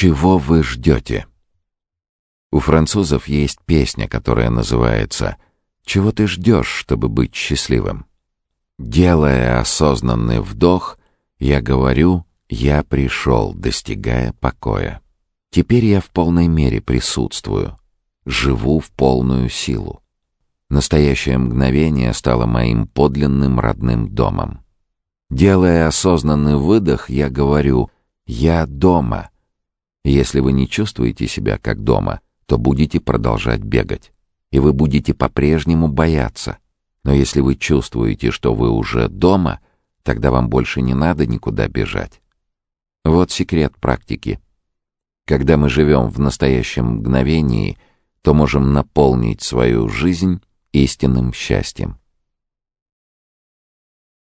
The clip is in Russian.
Чего вы ждете? У французов есть песня, которая называется «Чего ты ждешь, чтобы быть счастливым?» Делая осознанный вдох, я говорю «Я пришел, достигая покоя». Теперь я в полной мере присутствую, живу в полную силу. Настоящее мгновение стало моим подлинным родным домом. Делая осознанный выдох, я говорю «Я дома». Если вы не чувствуете себя как дома, то будете продолжать бегать. И вы будете по-прежнему бояться. Но если вы чувствуете, что вы уже дома, тогда вам больше не надо никуда бежать. Вот секрет практики. Когда мы живем в настоящем мгновении, то можем наполнить свою жизнь истинным счастьем.